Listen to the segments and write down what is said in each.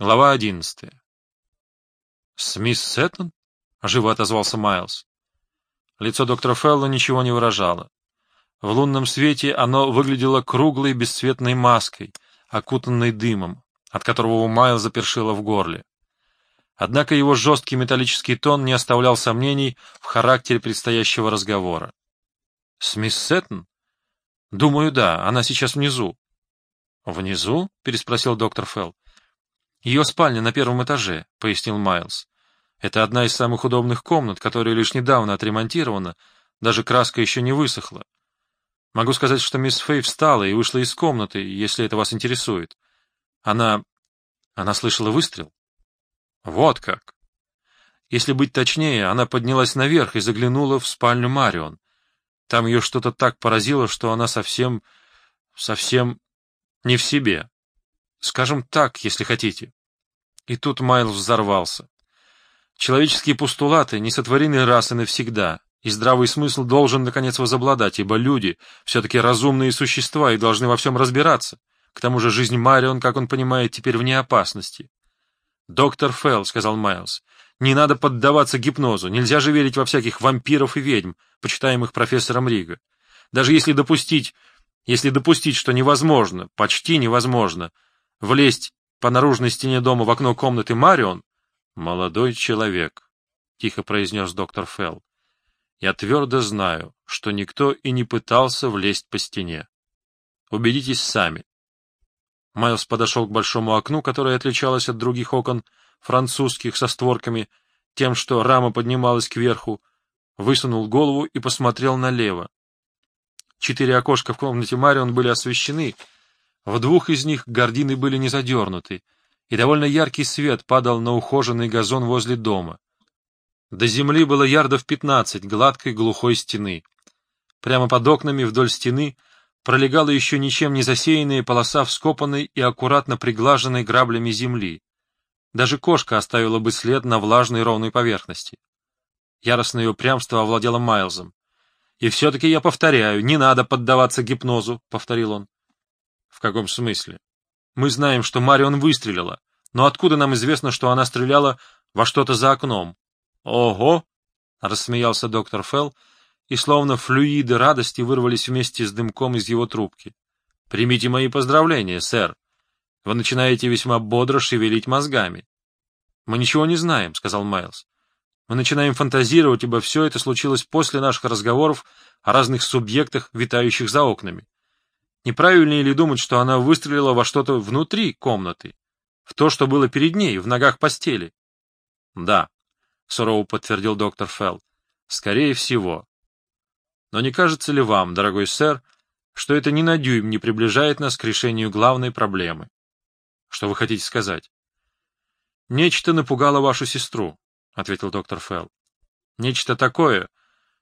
Глава одиннадцатая. «Смис Сэттон?» — живо отозвался Майлз. Лицо доктора Фелла ничего не выражало. В лунном свете оно выглядело круглой бесцветной маской, окутанной дымом, от которого у Майлза першило в горле. Однако его жесткий металлический тон не оставлял сомнений в характере предстоящего разговора. «Смис Сэттон?» «Думаю, да, она сейчас внизу». «Внизу?» — переспросил доктор Фелл. «Ее спальня на первом этаже», — пояснил Майлз. «Это одна из самых удобных комнат, которая лишь недавно отремонтирована, даже краска еще не высохла. Могу сказать, что мисс Фэй встала и вышла из комнаты, если это вас интересует. Она... она слышала выстрел?» «Вот как!» Если быть точнее, она поднялась наверх и заглянула в спальню Марион. Там ее что-то так поразило, что она совсем... совсем не в себе. Скажем так, если хотите. И тут Майлз взорвался. Человеческие постулаты не сотворены раз и навсегда, и здравый смысл должен, наконец, возобладать, ибо люди все-таки разумные существа и должны во всем разбираться. К тому же жизнь Марион, как он понимает, теперь вне опасности. «Доктор Фелл», — сказал Майлз, — «не надо поддаваться гипнозу, нельзя же верить во всяких вампиров и ведьм, почитаемых профессором Рига. Даже если допустить, если допустить, что невозможно, почти невозможно, влезть по наружной стене дома в окно комнаты Марион? Молодой человек, — тихо произнес доктор Фелл. Я твердо знаю, что никто и не пытался влезть по стене. Убедитесь сами. Майлз подошел к большому окну, которое отличалось от других окон, французских, со створками, тем, что рама поднималась кверху, высунул голову и посмотрел налево. Четыре окошка в комнате Марион были освещены, в двух из них гардины были не задернуты, и довольно яркий свет падал на ухоженный газон возле дома. До земли было ярдов пятнадцать гладкой глухой стены. Прямо под окнами вдоль стены пролегала еще ничем не засеянная полоса вскопанной и аккуратно приглаженной граблями земли. Даже кошка оставила бы след на влажной ровной поверхности. Яростное упрямство овладело Майлзом. «И все-таки я повторяю, не надо поддаваться гипнозу», — повторил он. В каком смысле? Мы знаем, что Марион выстрелила, но откуда нам известно, что она стреляла во что-то за окном? Ого! рассмеялся доктор Фелл, и словно флюиды радости вырвались вместе с дымком из его трубки. Примите мои поздравления, сэр. Вы начинаете весьма бодро шевелить мозгами. Мы ничего не знаем, сказал Майлз. Мы начинаем фантазировать, ибо все это случилось после наших разговоров о разных субъектах, витающих за окнами. Неправильнее ли думать, что она выстрелила во что-то внутри комнаты, в то, что было перед ней, в ногах постели? — Да, — сурово подтвердил доктор Фелл, — скорее всего. Но не кажется ли вам, дорогой сэр, что это ни на дюйм не приближает нас к решению главной проблемы? Что вы хотите сказать? — Нечто напугало вашу сестру, — ответил доктор Фелл. — Нечто такое,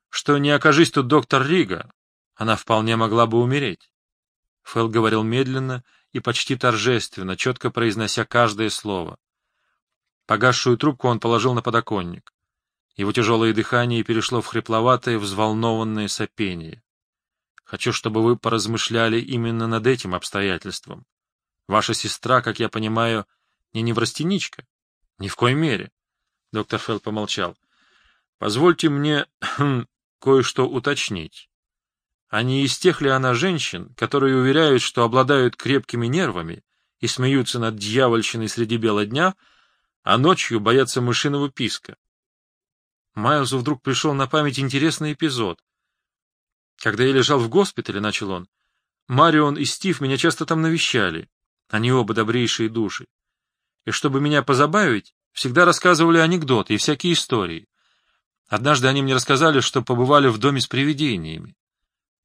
что не окажись тут доктор Рига, она вполне могла бы умереть. Фэл говорил медленно и почти торжественно, четко произнося каждое слово. Погасшую трубку он положил на подоконник. Его тяжелое дыхание перешло в хрипловатое, взволнованное сопение. Хочу, чтобы вы поразмышляли именно над этим обстоятельством. Ваша сестра, как я понимаю, не неврастеничка? Ни в коей мере. Доктор Фелл помолчал. Позвольте мне кое-что уточнить. А не из тех ли она женщин, которые уверяют, что обладают крепкими нервами и смеются над дьявольщиной среди бела дня, а ночью боятся мышиного писка? Майлзу вдруг пришел на память интересный эпизод. Когда я лежал в госпитале, начал он, Марион и Стив меня часто там навещали. Они оба добрейшие души. И чтобы меня позабавить, всегда рассказывали анекдоты и всякие истории. Однажды они мне рассказали, что побывали в доме с привидениями.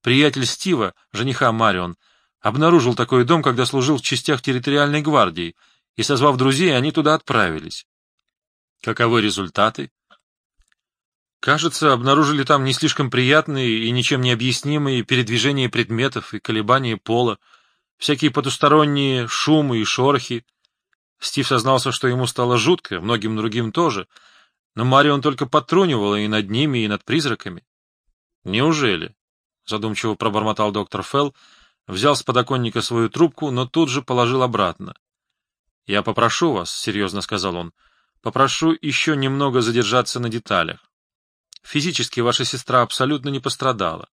Приятель Стива, жениха Марион, обнаружил такой дом, когда служил в частях территориальной гвардии, и, созвав друзей, они туда отправились. Каковы результаты? Кажется, обнаружили там не слишком приятные и ничем не объяснимые передвижения предметов и колебания пола, всякие потусторонние шумы и шорохи. Стив сознался, что ему стало жутко, многим другим тоже, но Марион только подтрунивала и над ними, и над призраками. Неужели? — задумчиво пробормотал доктор Фелл, взял с подоконника свою трубку, но тут же положил обратно. — Я попрошу вас, — серьезно сказал он, — попрошу еще немного задержаться на деталях. Физически ваша сестра абсолютно не пострадала.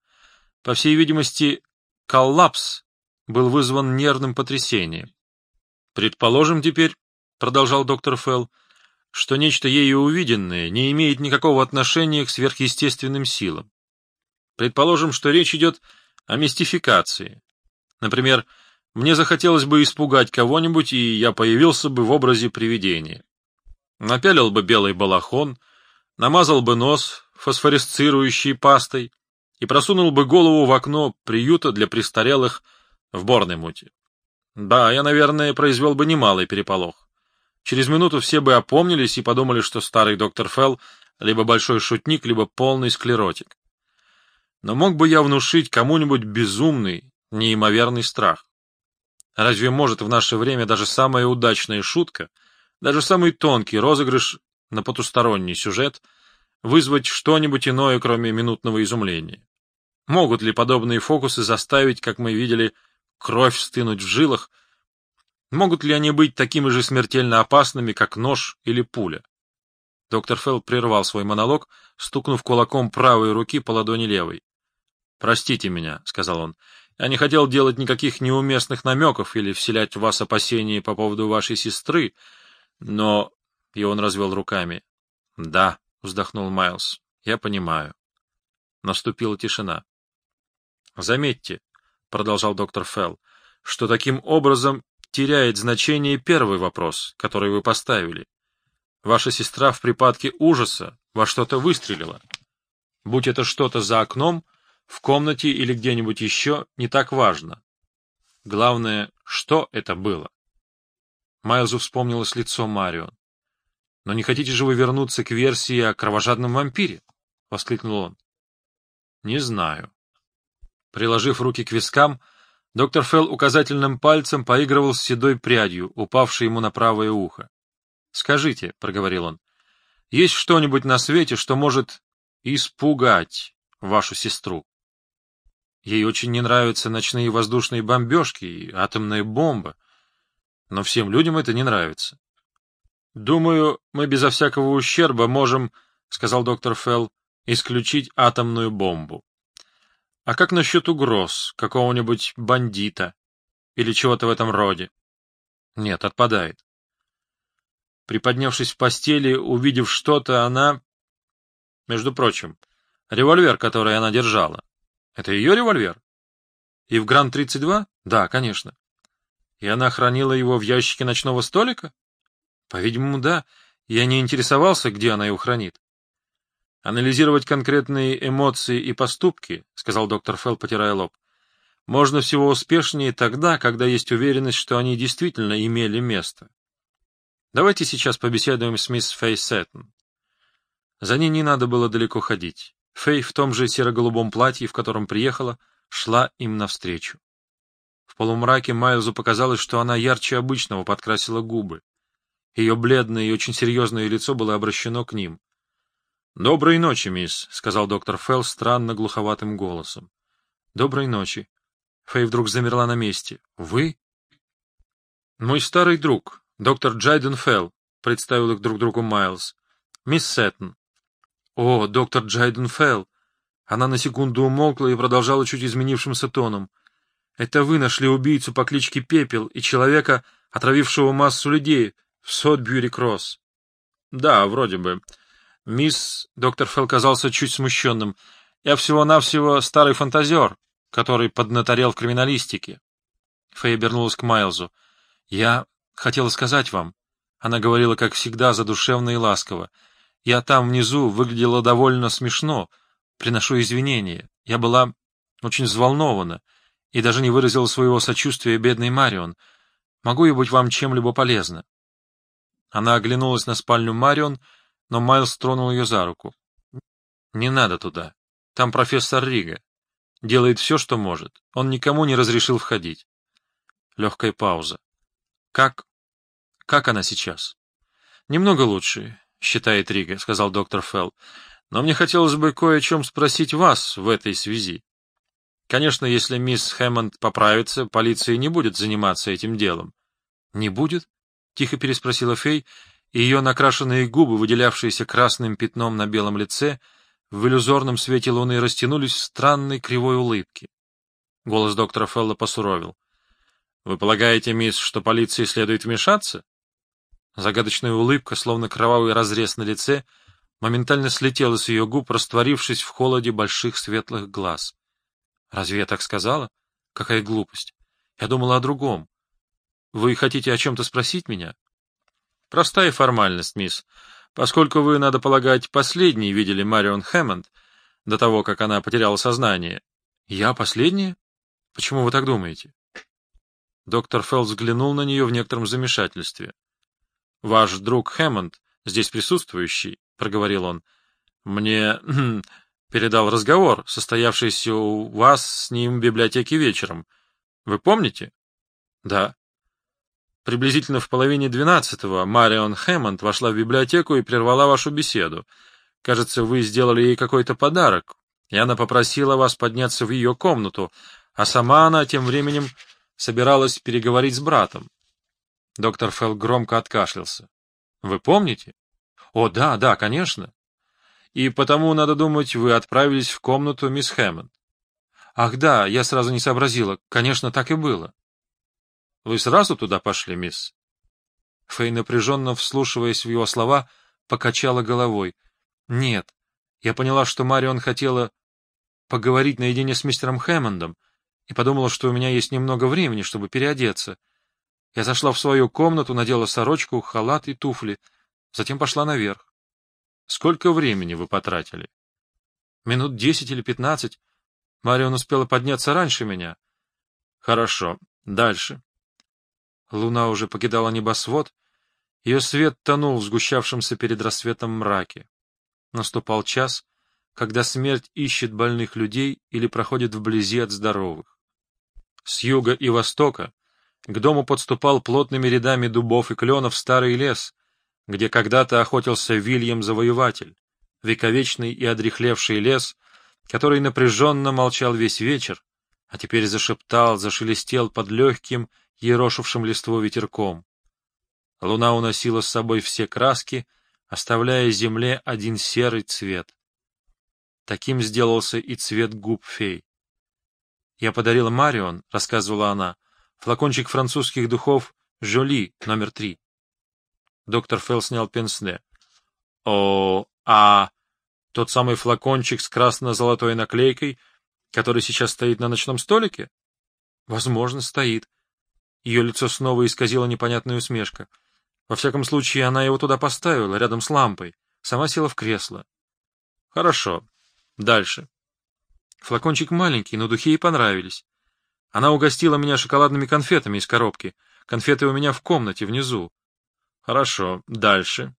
По всей видимости, коллапс был вызван нервным потрясением. Предположим теперь, — продолжал доктор Фелл, — что нечто ею увиденное не имеет никакого отношения к сверхъестественным силам. Предположим, что речь идет о мистификации. Например, мне захотелось бы испугать кого-нибудь, и я появился бы в образе привидения. Напялил бы белый балахон, намазал бы нос фосфоресцирующей пастой и просунул бы голову в окно приюта для престарелых в Борнемуте. Да, я, наверное, произвел бы немалый переполох. Через минуту все бы опомнились и подумали, что старый доктор Фелл либо большой шутник, либо полный склеротик. Но мог бы я внушить кому-нибудь безумный, неимоверный страх? Разве может в наше время даже самая удачная шутка, даже самый тонкий розыгрыш на потусторонний сюжет вызвать что-нибудь иное, кроме минутного изумления? Могут ли подобные фокусы заставить, как мы видели, кровь стынуть в жилах? Могут ли они быть такими же смертельно опасными, как нож или пуля? Доктор Фелл прервал свой монолог, стукнув кулаком правой руки по ладони левой. «Простите меня», — сказал он, — «я не хотел делать никаких неуместных намеков или вселять в вас опасения по поводу вашей сестры, но...» И он развел руками. «Да», — вздохнул Майлз, — «я понимаю». Наступила тишина. Заметьте, продолжал доктор Фелл, что таким образом теряет значение первый вопрос, который вы поставили. Ваша сестра в припадке ужаса во что-то выстрелила. Будь это что-то за окном, в комнате или где-нибудь еще, не так важно. Главное, что это было. Майлзу вспомнилось лицо Марион. — Но не хотите же вы вернуться к версии о кровожадном вампире? — воскликнул он. — Не знаю. Приложив руки к вискам, доктор Фелл указательным пальцем поигрывал с седой прядью, упавшей ему на правое ухо. — Скажите, — проговорил он, — есть что-нибудь на свете, что может испугать вашу сестру? Ей очень не нравятся ночные воздушные бомбежки и атомная бомба, но всем людям это не нравится. — Думаю, мы безо всякого ущерба можем, — сказал доктор Фелл, — исключить атомную бомбу. А как насчет угроз какого-нибудь бандита или чего-то в этом роде? Нет, отпадает. Приподнявшись в постели, увидев что-то, она... Между прочим, револьвер, который она держала. Это ее револьвер? И в Гранд-32? Да, конечно. И она хранила его в ящике ночного столика? По-видимому, да. Я не интересовался, где она его хранит. Анализировать конкретные эмоции и поступки, — сказал доктор Фелл, потирая лоб, — можно всего успешнее тогда, когда есть уверенность, что они действительно имели место. Давайте сейчас побеседуем с мисс Фэй Сэттон. За ней не надо было далеко ходить. Фэй в том же серо-голубом платье, в котором приехала, шла им навстречу. В полумраке Майлзу показалось, что она ярче обычного подкрасила губы. Ее бледное и очень серьезное лицо было обращено к ним. — Доброй ночи, мисс, — сказал доктор Фелл странно глуховатым голосом. — Доброй ночи. Фэй вдруг замерла на месте. — Вы? — Мой старый друг, доктор Джайден Фелл, — представил их друг другу Майлз. — Мисс Сэттон. — О, доктор Джайден Фелл! Она на секунду умолкла и продолжала чуть изменившимся тоном. — Это вы нашли убийцу по кличке Пепел и человека, отравившего массу людей в Сотбьюри-Кросс? — Да, вроде бы. — Мисс, доктор Фелл казался чуть смущенным, я всего-навсего старый фантазер, который поднаторел в криминалистике. Фэй обернулась к Майлзу. Я хотела сказать вам. Она говорила, как всегда, задушевно и ласково. Я там внизу выглядела довольно смешно. Приношу извинения. Я была очень взволнована и даже не выразила своего сочувствия бедной Марион. Могу я быть вам чем-либо полезна? Она оглянулась на спальню Марион, но Майлз тронул ее за руку. — Не надо туда. Там профессор Рига. Делает все, что может. Он никому не разрешил входить. Легкая пауза. — Как... как она сейчас? — Немного лучше, считает Рига, — сказал доктор Фелл. — Но мне хотелось бы кое о чем спросить вас в этой связи. Конечно, если мисс Хэммонд поправится, полиция не будет заниматься этим делом. — Не будет? — тихо переспросила фей, и ее накрашенные губы, выделявшиеся красным пятном на белом лице, в иллюзорном свете луны растянулись в странной кривой улыбке. Голос доктора Фелла посуровил. — Вы полагаете, мисс, что полиции следует вмешаться? Загадочная улыбка, словно кровавый разрез на лице, моментально слетела с ее губ, растворившись в холоде больших светлых глаз. — Разве я так сказала? Какая глупость! Я думала о другом. Вы хотите о чем-то спросить меня? Простая формальность, мисс. Поскольку вы, надо полагать, последний видели Марион Хэммонд до того, как она потеряла сознание. Я последняя? Почему вы так думаете? Доктор Фелл взглянул на нее в некотором замешательстве. Ваш друг Хэммонд, здесь присутствующий, — проговорил он, — мне передал разговор, состоявшийся у вас с ним в библиотеке вечером. Вы помните? Да. Приблизительно в половине двенадцатого Марион Хэммонд вошла в библиотеку и прервала вашу беседу. Кажется, вы сделали ей какой-то подарок, и она попросила вас подняться в ее комнату, а сама она тем временем собиралась переговорить с братом. Доктор Фелл громко откашлялся. — Вы помните? — О, да, да, конечно. И потому, надо думать, вы отправились в комнату мисс Хэммонд. — Ах да, я сразу не сообразила. Конечно, так и было. — Вы сразу туда пошли, мисс? Фэй, напряженно вслушиваясь в его слова, покачала головой. — Нет. Я поняла, что Марион хотела поговорить наедине с мистером Хэммондом, и подумала, что у меня есть немного времени, чтобы переодеться. Я зашла в свою комнату, надела сорочку, халат и туфли, затем пошла наверх. — Сколько времени вы потратили? — Минут десять или пятнадцать. Марион успела подняться раньше меня. — Хорошо. Дальше. Луна уже покидала небосвод, ее свет тонул в сгущавшемся перед рассветом мраке. Наступал час, когда смерть ищет больных людей или проходит вблизи от здоровых. С юга и востока к дому подступал плотными рядами дубов и кленов старый лес, где когда-то охотился Вильям-завоеватель, вековечный и одрехлевший лес, который напряженно молчал весь вечер, а теперь зашептал, зашелестел под легким, ерошившим листву ветерком. Луна уносила с собой все краски, оставляя земле один серый цвет. Таким сделался и цвет губ фей. «Я подарила Марион», — рассказывала она, — «флакончик французских духов «Жоли» номер три». Доктор Фелл снял пенсне. «О, а тот самый флакончик с красно-золотой наклейкой, который сейчас стоит на ночном столике?» «Возможно, стоит». Ее лицо снова исказило непонятная усмешка. Во всяком случае, она его туда поставила, рядом с лампой. Сама села в кресло. Хорошо. Дальше. Флакончик маленький, но духи ей понравились. Она угостила меня шоколадными конфетами из коробки. Конфеты у меня в комнате, внизу. Хорошо. Дальше.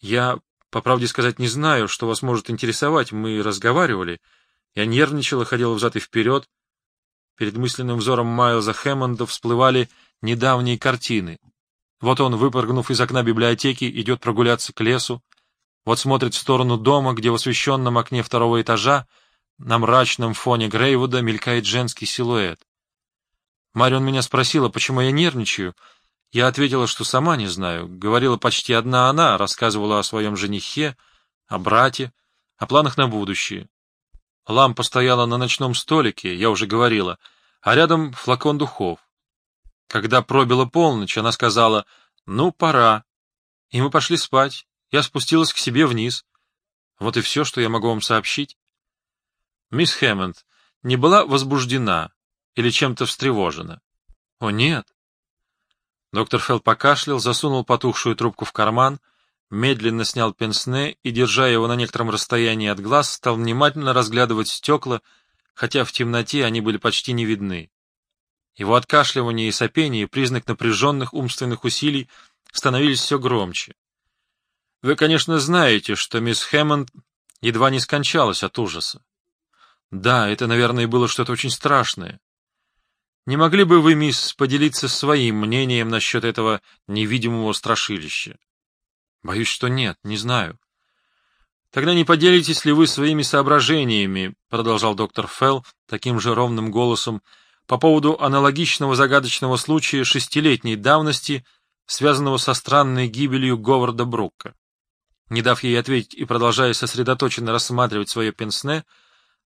Я, по правде сказать, не знаю, что вас может интересовать. Мы разговаривали. Я нервничала, ходила взад и вперед. Перед мысленным взором Майлза Хэммонда всплывали недавние картины. Вот он, выпрыгнув из окна библиотеки, идет прогуляться к лесу. Вот смотрит в сторону дома, где в освещенном окне второго этажа на мрачном фоне Грейвуда мелькает женский силуэт. Марион меня спросила, почему я нервничаю. Я ответила, что сама не знаю. Говорила почти одна она, рассказывала о своем женихе, о брате, о планах на будущее. Лампа стояла на ночном столике, я уже говорила, а рядом флакон духов. Когда пробила полночь, она сказала «Ну, пора». И мы пошли спать. Я спустилась к себе вниз. Вот и все, что я могу вам сообщить. Мисс Хэммонд не была возбуждена или чем-то встревожена? О, нет. Доктор Фелл покашлял, засунул потухшую трубку в карман, медленно снял пенсне и, держа его на некотором расстоянии от глаз, стал внимательно разглядывать стекла, хотя в темноте они были почти не видны. Его откашливание и сопение, признак напряженных умственных усилий, становились все громче. Вы, конечно, знаете, что мисс Хэммонд едва не скончалась от ужаса. Да, это, наверное, было что-то очень страшное. Не могли бы вы, мисс, поделиться своим мнением насчет этого невидимого страшилища? Боюсь, что нет, не знаю. Тогда не поделитесь ли вы своими соображениями, продолжал доктор Фелл таким же ровным голосом, по поводу аналогичного загадочного случая шестилетней давности связанного со странной гибелью Говарда Брукка. Не дав ей ответить и продолжая сосредоточенно рассматривать свое пенсне,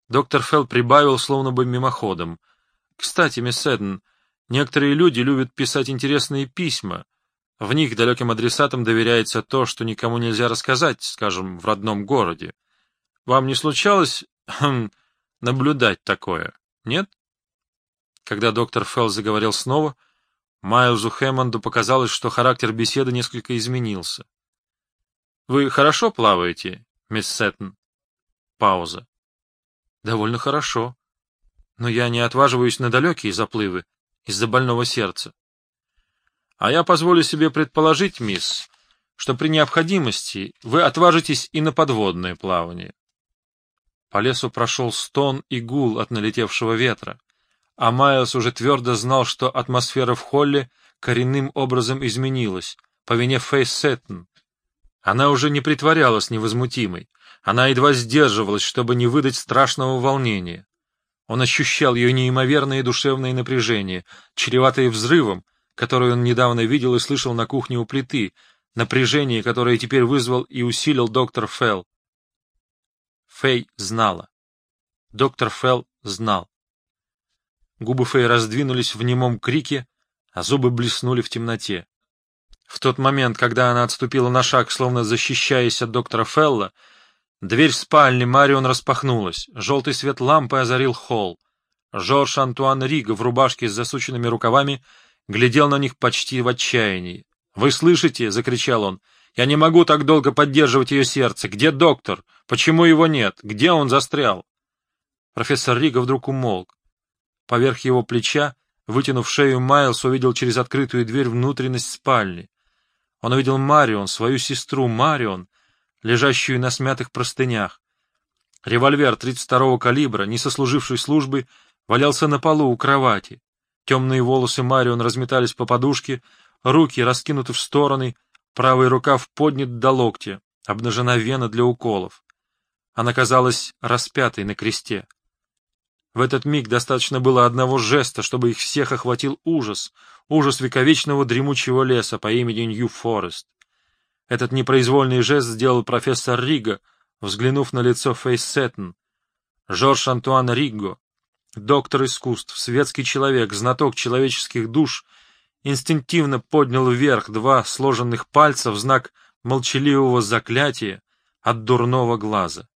доктор Фелл прибавил словно бы мимоходом. — Кстати, мисс Эдден, некоторые люди любят писать интересные письма. В них далеким адресатам доверяется то, что никому нельзя рассказать, скажем, в родном городе. Вам не случалось хм, наблюдать такое, нет? Когда доктор Фелл заговорил снова, Майлзу Хэммонду показалось, что характер беседы несколько изменился. — Вы хорошо плаваете, мисс Сеттон? Пауза. — Довольно хорошо. Но я не отваживаюсь на далекие заплывы из-за больного сердца. — А я позволю себе предположить, мисс, что при необходимости вы отважитесь и на подводное плавание. По лесу прошел стон и гул от налетевшего ветра, а Майлз уже твердо знал, что атмосфера в холле коренным образом изменилась, по вине Фейс Сеттон. Она уже не притворялась невозмутимой, она едва сдерживалась, чтобы не выдать страшного волнения. Он ощущал ее неимоверное душевное напряжение, чреватое взрывом, который он недавно видел и слышал на кухне у плиты, напряжение, которое теперь вызвал и усилил доктор Фелл. Фэй знала. Доктор Фелл знал. Губы Фэй раздвинулись в немом крике, а зубы блеснули в темноте. В тот момент, когда она отступила на шаг, словно защищаясь от доктора Фелла, дверь спальни Марион распахнулась, желтый свет лампы озарил холл. Жорж Антуан Рига в рубашке с засученными рукавами глядел на них почти в отчаянии. «Вы слышите?» — закричал он. Я не могу так долго поддерживать ее сердце. Где доктор? Почему его нет? Где он застрял? Профессор Рига вдруг умолк. Поверх его плеча, вытянув шею, Майлз увидел через открытую дверь внутренность спальни. Он увидел Марион, свою сестру Марион, лежащую на смятых простынях. Револьвер 32-го калибра, не сослуживший службы, валялся на полу у кровати. Темные волосы Марион разметались по подушке, руки раскинуты в стороны, Правый рукав поднят до локтя, обнажена вена для уколов. Она казалась распятой на кресте. В этот миг достаточно было одного жеста, чтобы их всех охватил ужас, ужас вековечного дремучего леса по имени Нью-Форест. Этот непроизвольный жест сделал профессор Рига, взглянув на лицо Фейс. Жорж Антуан Риго, доктор искусств, светский человек, знаток человеческих душ — инстинктивно поднял вверх два сложенных пальца в знак молчаливого заклятия от дурного глаза.